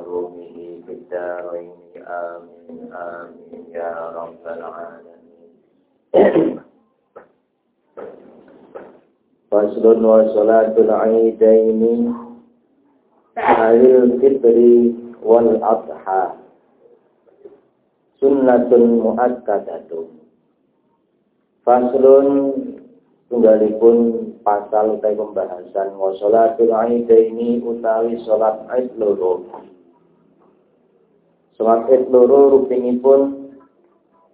وبعلومه في الدارين آمين آمين يا رب العالمين فصل وصلاة العيدين على الفطر والأضحى سنة مؤكدة Faslun tunggalipun pasal utawi pembahasan wa sholatul aidaini utawi salat Aid loro. Salat Aid loro rupinipun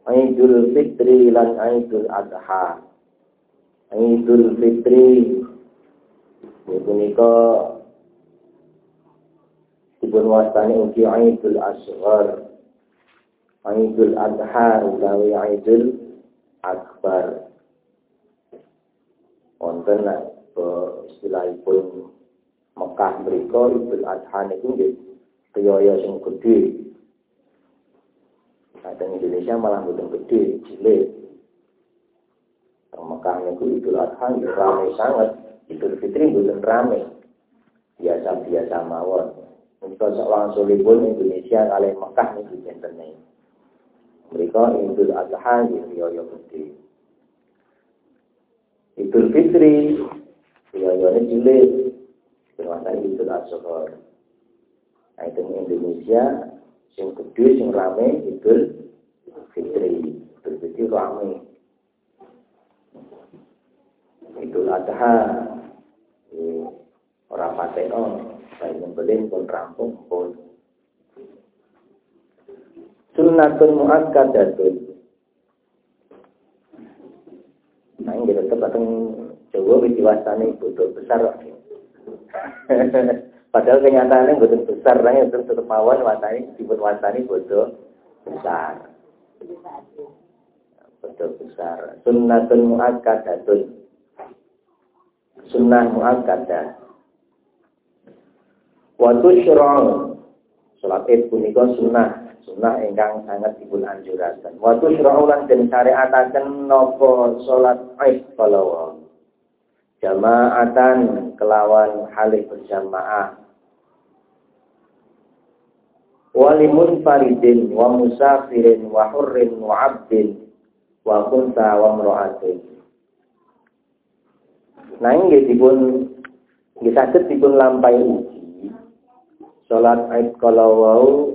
Aidul Fitri lan Aidul Adha. Aidul Fitri punika dipun wastani ugi Aidul Asghar. Aidul Adha utawi Aidul Akbar. Wonten istilahipun Mekah mriku Idul Adha niku nggih riyaya sing gedhe. Kadang Indonesia malah mboten gedhe, cilik. Mekah niku Idul Adha nggih rame sangat. Idul Fitri mboten rame. Biasa-biasa mawon. Menika langsung libur Indonesia kali Mekah niku benten mereka Idul Adha riyaya gede. Idul Fitri riyayane cilik. Bermakna Idul Adha. Nah, itu Indonesia sing gede sing rame Idul. Rame. Idul Adha orang pateno saya nyembelin pun rampung pun sunnatun muakkadatun. Nah, ini tetap datang Jawa diwastani butuh besar. Padahal kenyataannya butuh besar, nah itu tetap mawon watani dibut watani butuh besar. Butuh besar. Sunnatun muakkadatun. Sunnah muakkadah. Waktu syura'un. Salat id punika sunnah sunnah ingkang sangat dipun anjuraken. Waktu syura'ulan dan syariataken nopo salat Id kalawa. Jamaatan kelawan halih berjamaah. Walimun faridin wa musafirin wa hurrin wa abdin wa kunta wa mro'atin. Nah ini dipun nggih saged dipun lampahi uji. Salat Id kalawau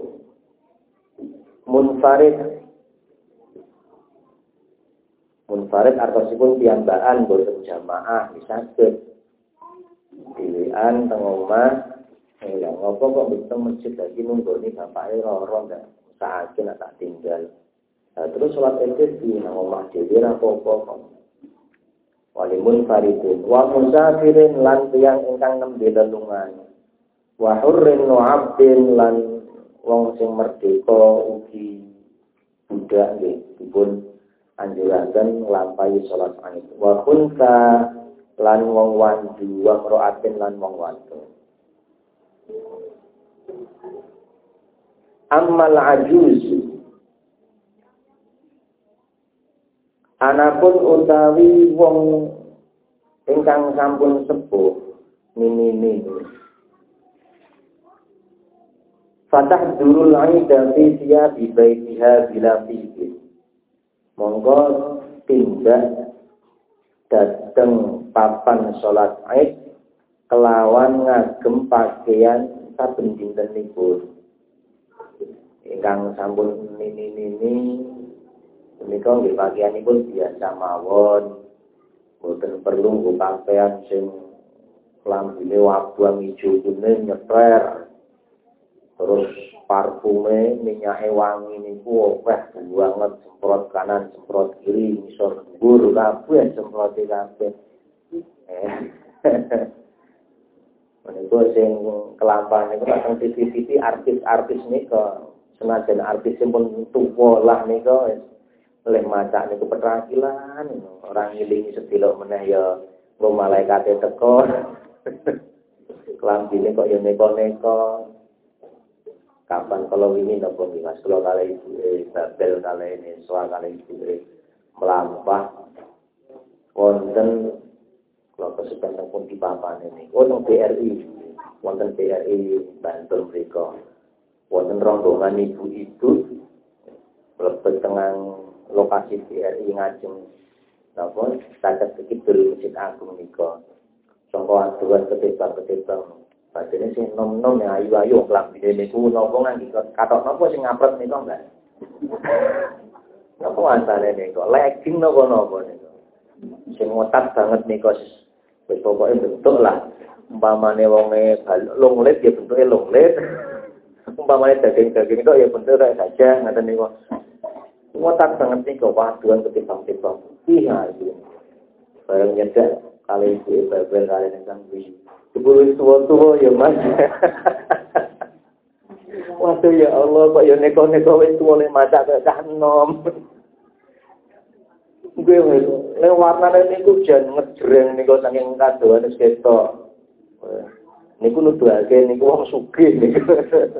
munfarid munfarid artosipun piyambakan boten jamaah ke dhewean teng omah ya ngopo kok mboten masjid lagi nunggoni bapake loro ndak saiki nak tak tinggal nah, terus sholat id di nang omah dhewe ra apa-apa kok walimun faridin wa musafirin lan tiyang ingkang nembe lelungan wa hurrin wa abdin lan wong sing merdeka ugi budak nggih dipun anjuraken nglampahi salat Id. Wa kunta lan wong wandu wa mraatin lan wong wadon. Ammal ajuz Anapun utawi wong ingkang sampun sepuh mini-mini Fatah durul aida fi siyabi baitiha bila fikir. Monggo tindak dateng papan sholat aid kelawan ngagem pakaian saben dintenipun. Ingkang sampun nini-nini menika nggih pakaianipun biasa mawon. Boten perlu nggo pakaian sing lambene wabang ijo kuning nyeper. Terus parfume minyak wangi niku akeh banget semprot kanan semprot kiri ngisor dhuwur kabeh semprot kabeh. Eh. Menika sing kelampahan niku pateng TV-TV artis-artis nika senajan artis pun tuwa lah nika oleh maca niku petrakilan orang ngilingi sedilok meneh ya nggo malaikat teko. Kelambine kok ya neko-neko. Kapan kalau ini nopo mas? Kalau kali ibu eh, babel kali ini soal kali ibu eh, melampah wonten kalau kesempatan pun di papan ini wonten BRI wonten BRI Bantul mereka wonten rombongan ibu-ibu lebih tengah lokasi BRI ngajeng nopo saged dari Masjid Agung nika sangka aduan ketimbang-ketimbang Padahal sing nom-nom ya ayu-ayu klambine niku napa ngangge katok napa sing ngapret niku enggak. Napa asale niku? Legging napa napa niku. Sing ngotak banget niku wis pokoke bentuk lah. Umpamane wonge longlet ya bentuke longlet. Umpamane daging-daging itu ya bentuk saja ngaten niku. Ngotak banget niku paduan ketimbang-timbang. Iya iki. Bareng nyedak kali itu babel kali nang Sepuluh tua-tua ya mas. Waduh ya Allah, kok ya neko-neko wis tuwa le maca kok cah enom. Gue le warnane niku jan ngejreng niku saking kadoan wis ketok. Niku nuduhake niku wong sugih niku.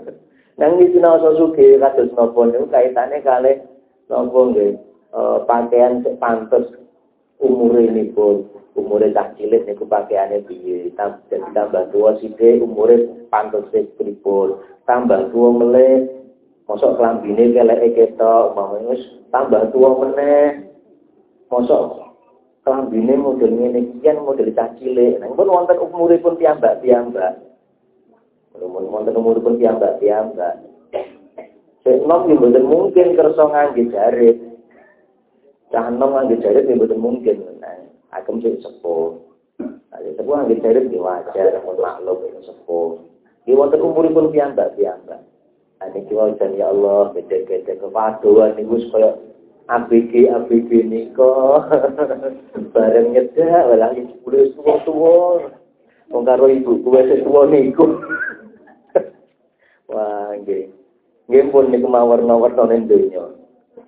Nang iki sinau sugih kados napa niku kaitane kalih napa nggih eh, pakaian sing pantes umure niku umure cah cilik niku pakaiane piye jadi tambah tua sithik umure pantese pripun. Tambah tua meneh mosok klambine keleke ketok umpamane wis tambah tua meneh mosok klambine model ngene kian model cah cilik. Nah pun wonten umuripun piyambak-piyambak. Wonten umuripun piyambak-piyambak Sing nom yo mboten mungkin kersa ngangge jarit. Cah nom ngangge jarit yo mboten mungkin. Nah, agem sing sepuh. Nah, sepuh anggere derek di wajar pun maklum ini sepuh. Di wonten umuripun piyambak piyambak. Nah, niki wajan ya Allah gede-gede kepaduan niku kaya ABG ABG niko bareng nyedak walah sepuluh tuwa-tuwa. Wong karo ibu kuwe tuwa niku. Wah, nggih. Nggih pun niku mawar-mawar ning donya.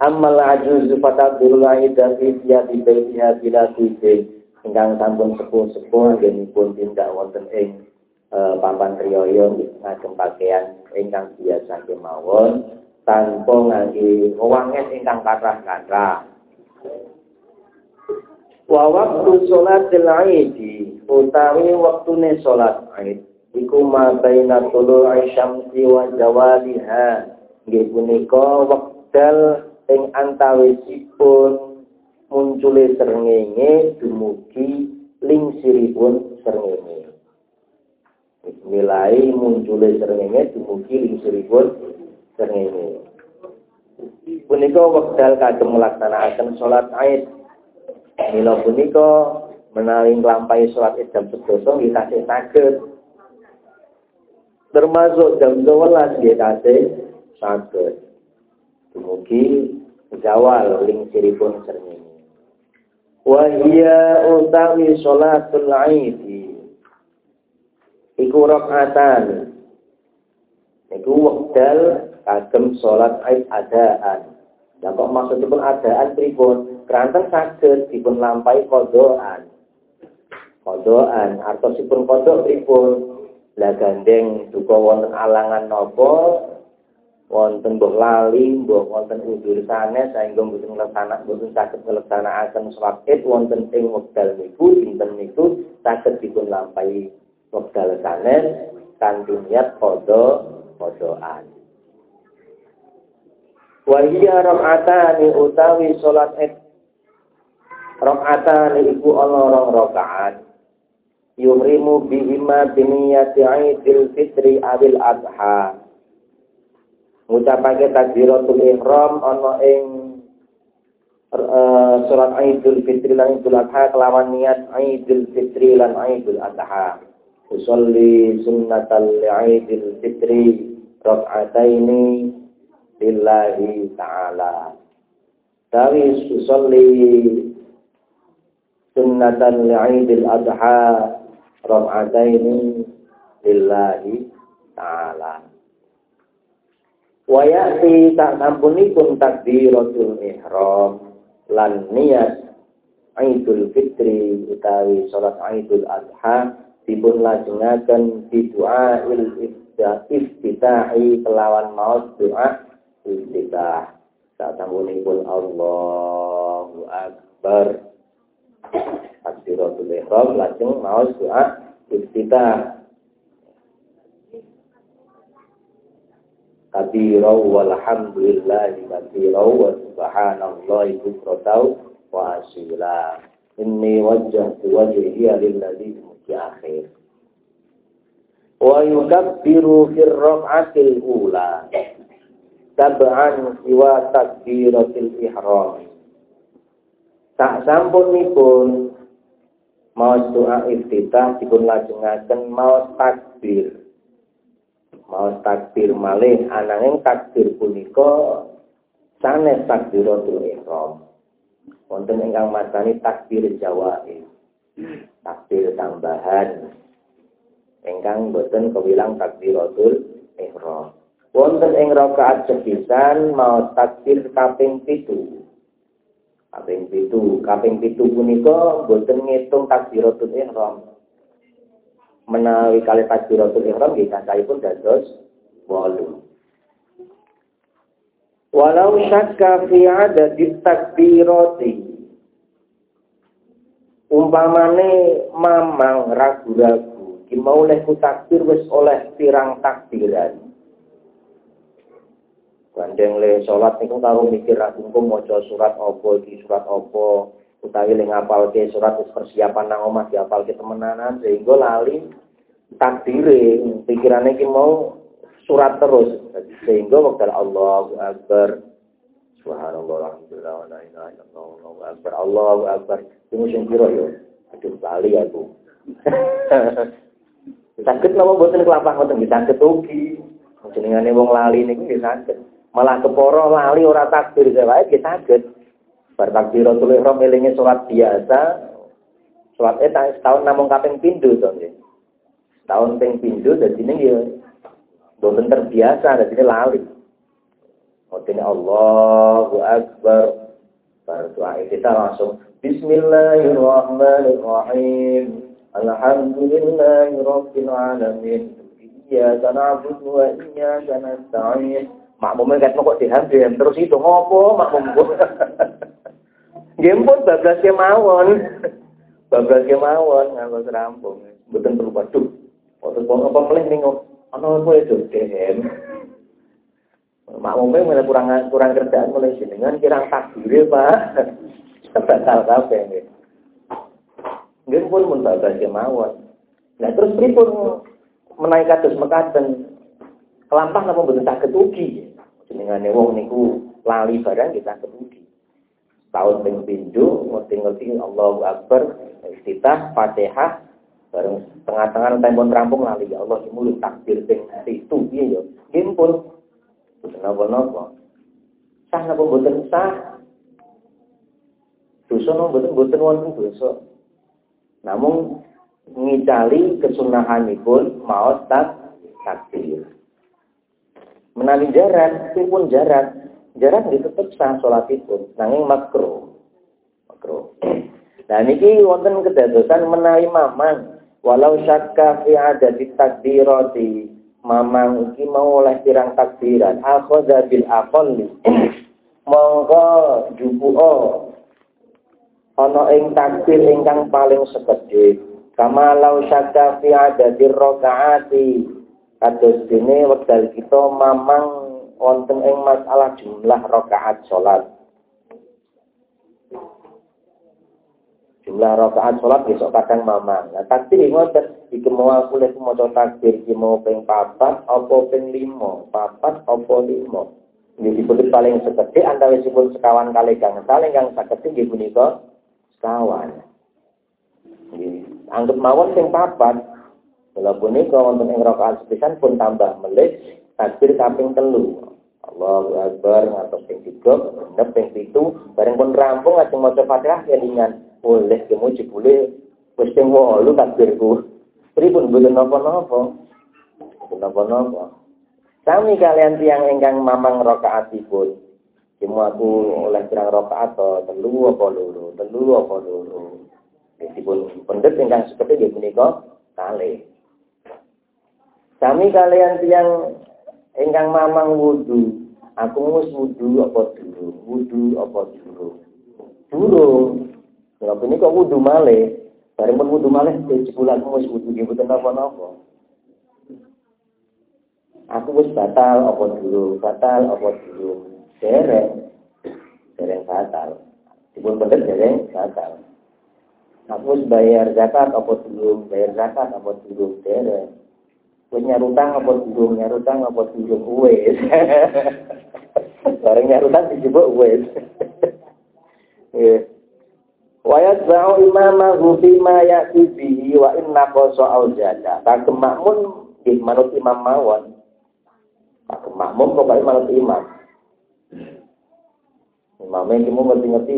Amal ajuz fatadurul aida fi siyati baitiha bila tijin. Ingkang sampun sepuh-sepuh pun tindak wonten ing e, papan riyoyo ngagem pakaian ingkang biasa kemawon tanpa ngangge wewangen ingkang kathah-kathah. Wa waktu sholatil aidi utawi waktune sholat aid iku ma baina tulu'i syamsi wa jawaliha nggih punika wekdal ing antawisipun muncule srengenge dumugi lingsiripun srengenge. Milai muncule srengenge dumugi lingsiripun srengenge. Punika wekdal kagem melaksanakan sholat Aid. Mila punika menawi nglampahi sholat Id jam 11 nggih tasih saged. Termasuk jam 12 nggih tasih saged. Dumugi zawal ling siripun srengenge. Wa hiya utawi salatul aidi. Iku rakaatan. Iku wekdal kagem salat aid adaan. Lah kok maksudipun adaan pripun? Keranten saged dipun lampahi kodoan. Kodoan artosipun kodok pripun? Lah gandeng duka wonten alangan napa wonten mbok lali, mbok wonten udur sanes saengga mboten nglaksanak mboten saged nglaksanakaken salat Id wonten ing wekdal niku dinten niku saged dipun lampahi wekdal sanes kanthi niat padha padhaan. Wa hiya rak'atani utawi salat Id rak'atani iku ana rong rakaat yuhrimu bihima biniyati Aidil Fitri awil Adha. Ngucapake takbiratul ihram ana ing uh, surat Aidul Fitri lan Idul Adha kelawan niat Aidul Fitri lan Aidul Adha. Usolli sunnatal Aidil Fitri rak'ataini lillahi ta'ala. Tawi usolli sunnatan Aidil Adha rak'ataini lillahi ta'ala. Wa ya'ti tak sampunipun takbiratul ihram lan niat Aidul Fitri utawi salat Aidul Adha dipun lajengaken di doa il iftitahi kelawan maus doa iftitah. Tak sampunipun Allahu Akbar takbiratul ihram lajeng maos doa iftitah kabirau walhamdulillahi kabirau wa subhanallahi bukrotau wa asila. Inni wajjahtu wajhiya lilladzi di akhir. Wa yukabbiru fir rak'atil ula. Sab'an siwa takbiratil ihram. Tak sampunipun mau doa iftitah dipun lajengaken mau takbir. Mau takbir malih ananging takbir punika sanes takbiratul ihram. Wonten ingkang mastani takbir jawaib. Takbir tambahan ingkang boten kewilang takbiratul ihram. Wonten ing rakaat sepisan mau takbir kaping 7 kaping pitu kaping pitu punika boten ngitung takbiratul ihram menawi kali takbiratul ihram nggih pun dados 8 walau syakka fi adadit takbirati umpamane mamang ragu-ragu ki mau oleh ku takbir wis oleh pirang takbiran. Bandeng le sholat niku karo mikir kungkum maca surat apa iki surat apa utawi le ngapalke surat wis persiapan nang omah diapalke temenanan sehingga lali takdire pikirane iki mau surat terus. Sehingga wekdal Allahu akbar. Subhanallah alhamdulillah wa la ilaha illallah Allahu akbar Allahu akbar. Iku sing piro yo? Aduh lali aku. Sakit napa boten kelapah ngoten? Nggih sakit ugi. Jenengane wong lali niku nggih sakit malah keporo lali ora takbir wae kita saged bar takbiratul ihram elinge salat biasa. Salat eh setahun namung kaping pindho to nggih. Tahun ping pindho dadi ning ya. Boten terbiasa dadi lali. Mungkin Allahu Akbar. Bar doa kita langsung Bismillahirrahmanirrahim. Alhamdulillahi Rabbil Alamin Iyyaka na'budu wa iyyaka nasta'in. Makmumnya kok dihambil terus itu ngopo makmumku Pun bablas kemawon. Bablas kemawon nganggo serampung. Mboten perlu waduh. Kok apa melih ning ana apa itu DM. Makmumnya mulai kurang kurang kerjaan mulai jenengan kirang takbir Pak. Batal kabeh nggih. Nggih pun mun bablas kemawon. Nah terus pripun menaik kados mekaten kelampah napa mboten saged ugi jenengane wong niku lali barang kita kemudian tahun ping pindho ngerti-ngerti Allahu Akbar istitah Fatihah bareng tengah-tengah tempon rampung lali. Ya Allah mulut takbir ping itu piye yo nggih pun napa-napa. Sah napa mboten sah? Dosa napa mboten mboten wonten dosa. Namun ngicali kesunahanipun maos tak takbir menawi jarak pun jarak jarak itu tetap sah itu nanging makro makro nah niki wonten kedadosan menawi mamang. Walau syakka fi adati takbirati mamang iki mau oleh pirang takbiran akhadha bil aqalli. Monggo jupuo ana ing takbir ingkang paling sekedhik kama lau syakka fi adati rakaati kados dene wekdal kita mamang wonten ing masalah jumlah rakaat salat jumlah rakaat sholat besok kadang mamang. Nah, takbir ngoten iki mau aku lek maca takbir iki mau ping papat apa ping lima, papat apa lima. Ini disebut paling sekedhik antawisipun sekawan kali gangsal ingkang sakedhik nggih punika sekawan. Anggap mawon ping papat. Punika wonten ing rakaat sepisan pun tambah melih takbir kaping telu. Allahu Akbar ngatos ping 3, genep ping 7, bareng pun rampung ajeng maca Fatihah kelingan boleh kemu jebule wis ping 8 takbirku. Pripun boten napa-napa. Boten napa-napa. Sami kalian tiang ingkang mamang rakaatipun. Kemu aku oleh pirang rakaat atau telu apa loro, telu apa loro. Meskipun pendet ingkang seperti nggih menika kali. Sami kalian tiang ingkang mamang wudu. Aku wis wudu apa durung? Wudu apa durung? Durung. Kalau ini kok wudhu malih, bareng pun wudhu malih, sebulan wis wudhu di bukan apa-apa. Aku wis batal apa dulu, batal apa dulu, dereng, dereng batal. Dipun bener dereng batal. Aku wis bayar zakat apa dulu, bayar zakat apa dulu, dereng. Wis nyarutang apa dulu, nyarutang apa dulu, wis. Bareng nyarutang disebut wis. wa yatba'u imamahu bima ya'ti bihi wa inna qasa au jada. Kagem makmun nggih manut imam mawon. Kagem makmum kok bae manut imam. Iki mung ngerti-ngerti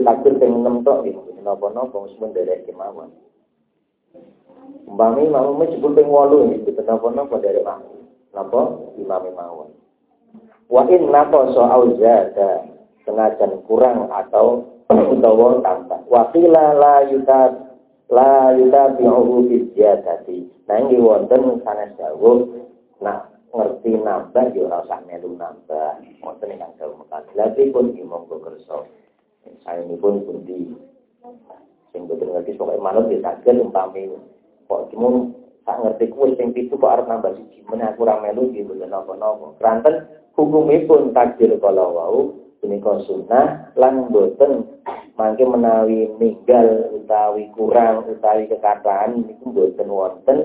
takbir ping 6 tok nggih napa-napa derek kemawon. Umpami makmume jebul ping 8 nggih napa-napa derek makmum. Napa imam mawon. Wa inna qasa au jada. Senajan kurang atau utawa tambah. Wakila la yuta la yuta bi'uhu bisyadati. Nah ini wonten sanes dawuh nak ngerti nambah ya ora usah melu nambah. Wonten ingkang dawuh. Lagi pun monggo kersa. Saya ini pun pundi sing boten ngerti pokoke manut ya saged umpami kok cuma tak ngerti kuwi sing pitu kok arep nambah siji. Meneh ora melu iki boten napa-napa. Kranten hukumipun takdir kala wau punika sunnah lan boten mangke menawi ninggal utawi kurang utawi kekataan niku boten wonten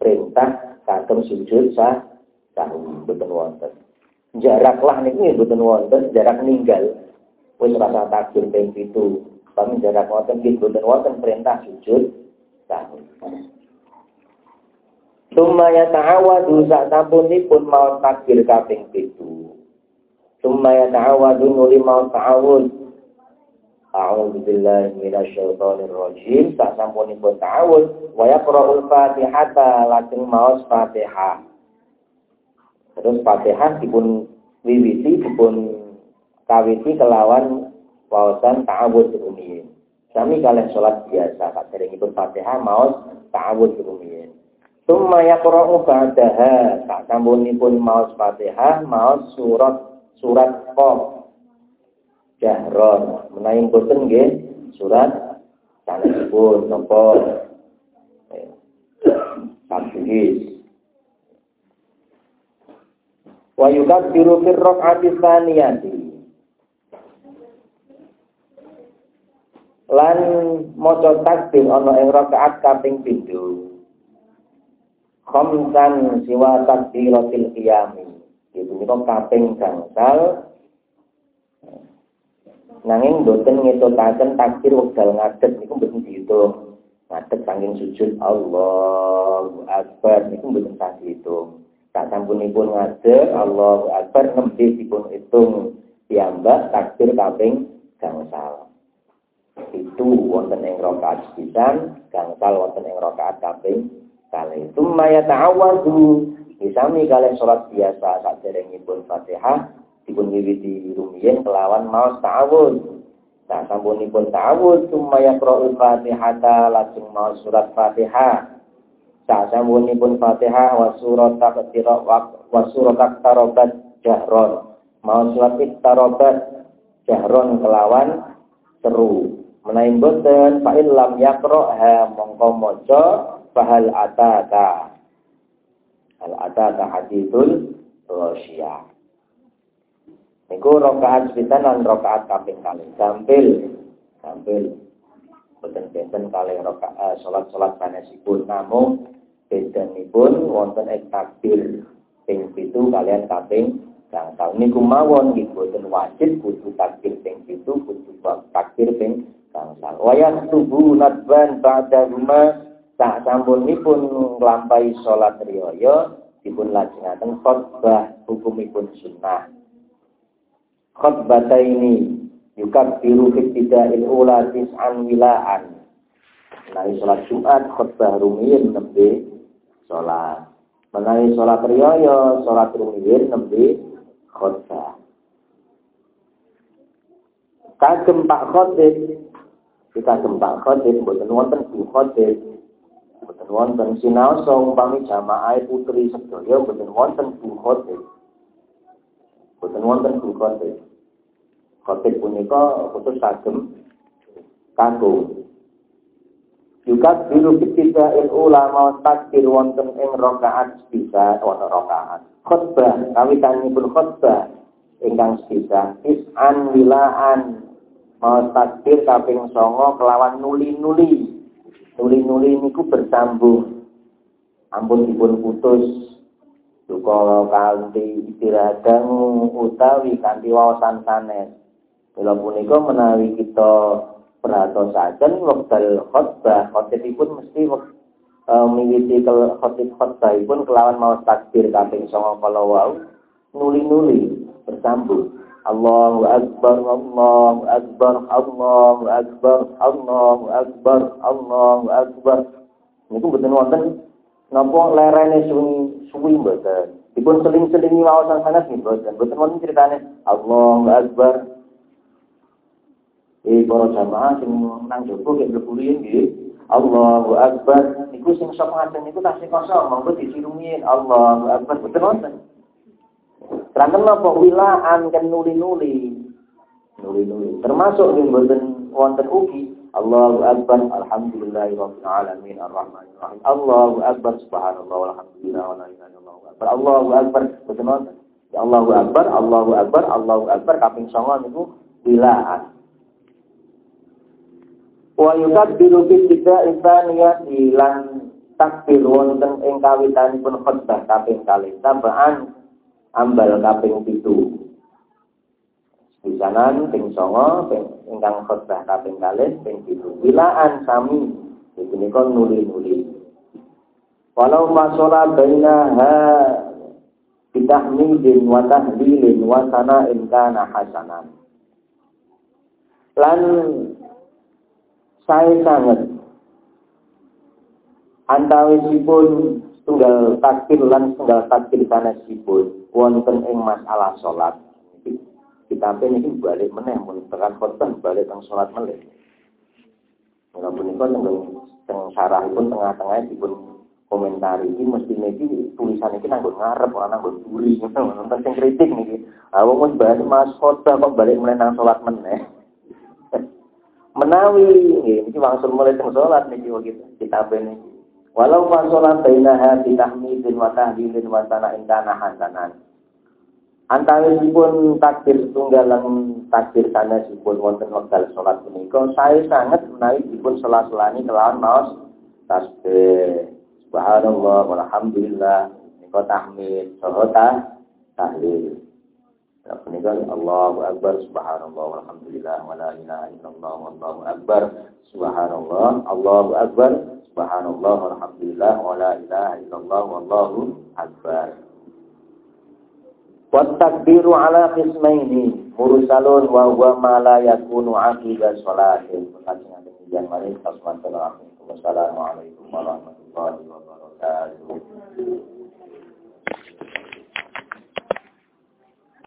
perintah kagem sujud sah sahwi boten wonten. Jaraklah niku nggih boten wonten jarak ninggal. Wis rasa takbir ping 7 kami jarak wonten nggih boten wonten perintah sujud sahwi Summa yata'awadu sak sampunipun mau takbir kaping 7 Summa yata'awadu nuli mau ta'awud. A'udzu billahi minasyaitonir rajim. Sak sampunipun ta'awud wa yaqra'ul Fatihata lajeng maos Fatihah. Terus Fatihah dipun wiwiti dipun kawiti kelawan wawasan ta'awud rumiyin. Sami kalian sholat biasa, tak pun Fatihah maos ta'awud rumiyin. Summa yaqra'u ba'daha, tak sampunipun maos Fatihah maos surat surat Qaf. Jahron menawi boten nggih surat sanesipun napa Tabhis wa yukabbiru fir raq'ati tsaniyati lan maca takbir ana ing rakaat kaping pindho. Khamsan siwa takbiratil qiyami. Itu niku kaping gangsal. Nanging boten ngetutaken takbir wekdal ngadeg niku mboten diitung. Ngadeg saking sujud Allahu Akbar niku mboten sah diitung. Tak sampunipun ngadeg Allahu Akbar nembe dipun hitung piyambak takbir kaping gangsal itu wonten ing rakaat pisan gangsal wonten ing rakaat kaping kalih tumma yata'awwadhu Disami kalian sholat biasa saat pun fatihah dipun wiwiti rumiyin kelawan maos ta'awun. Nah, sampunipun ta'awud summa yaqra'ul Fatihata lajeng maos surat Fatihah. Nah, sampunipun Fatihah wa surat taqtira wa surat taqtarobat jahron. Mau surat iqtarobat jahron kelawan seru. Menawi boten fa lam yaqra'ha mongko maca fahal ataka. Al ataka hadithul Rosia. Niku rokaat sepisan lan rokaat kaping kali. Gampil, gampil. Boten benten kali rokaat uh, salat-salat sanesipun namung bedanipun wonten ek takbir ping pitu kalian kaping gangsal. Niku mawon nggih boten wajib kudu takbir ping pitu kudu takbir ping gangsal. Wayah tubuh nadban ba'da rumah tak sampunipun nglampahi salat riyaya dipun lajengaken khotbah hukumipun sunnah khutbataini yukabbiru fi ibtida'il ula tis'an wilaan. Menawi sholat Jumat khutbah rumiyin nembe sholat. Menawi sholat riyaya sholat rumiyin nembe khutbah. Kagem Pak Khotib kita gempak khotib mboten wonten bu khotib mboten wonten sinaosa umpami jamaah putri sedaya mboten wonten bu khotib Boten wonten bu khotib. Khotib punika khusus sagem kanggo juga bilu ketiga il ulama takbir wonten ing rakaat bisa wonten rakaat. Khutbah kawitanipun khutbah ingkang bisa is'an wilaan takbir kaping songo kelawan nuli-nuli. Nuli-nuli niku bersambung. Ampun dipun putus Duka kanthi istirahatang utawi kanthi wawasan sanes. Kula punika menawi kita perhatosaken wekdal khotbah, khotibipun mesti uh, miwiti khotib khotbahipun kelawan maos takbir kaping 9 kala wau nuli-nuli bersambung. Allahu akbar Allahu akbar Allahu akbar Allahu akbar Allahu akbar niku mboten wonten napa lerene sunyi suwi mboten. Dipun seling-selingi wawasan sangat nih mboten. Mboten wonten critane Allahu Akbar. Eh para jamaah sing nang jopo kek mlebu nggih. Allahu Akbar. Niku sing sok ngaten niku tasih kosong monggo disirungi Allahu Akbar. Mboten wonten. Terangkan apa wilaan kan nuli-nuli. Nuli-nuli. Termasuk ing mboten wonten ugi Allahu Akbar, Alhamdulillahirabbil alamin, arrahmanir rahim. Allahu Akbar, subhanallah walhamdulillah wa la ilaha illallah. Allahu Akbar, betul Ya Allahu Akbar, Allahu Akbar, Allahu Akbar kaping 9 niku bilaan. Wa yukabbiru fi tiga ibaniyat ilan takbir wonten ing kawitanipun khutbah kaping kali tambahan ambal kaping 7. Pisanan ping songo ping ingkang khotbah kaping kalih ping pitu. Wilaan sami iki nika nuli-nuli. Walau masola bainaha bitahmidin wa tahlilin wa sana'in kana hasanan. Lan saya sangat antawisipun tunggal takbir lan tunggal takbir sanesipun wonten ing masalah salat kita ini balik meneh mun tekan khotbah balik teng salat meneh. Mula punika teng pun tengah-tengah dipun komentari ini mesti niki tulisan iki nanggo ngarep ora nanggo buri ngono sing kritik wong wis bahas Mas khotbah kok balik meneh nang salat meneh. Menawi niki wangsul mulai teng salat niki kita niki. Walau fasolat bainaha bi tahmidin wa tahlilin wa sana'in kana hasanan. Antawisipun takbir setunggalan takbir sanesipun wonten wekdal salat punika saya sangat menawi dipun sela-selani kelawan maos tasbih subhanallah walhamdulillah nika tahmid saha tahlil Punika Allahu akbar subhanallah walhamdulillah wala ilaha illallah akbar subhanallah Allahu akbar subhanallah walhamdulillah wala ilaha illallah akbar Wattakbiru ala qismaini mursalun wa huwa ma la yakunu aqiba sholatin. Kajian demikian mari Assalamualaikum warahmatullahi wabarakatuh.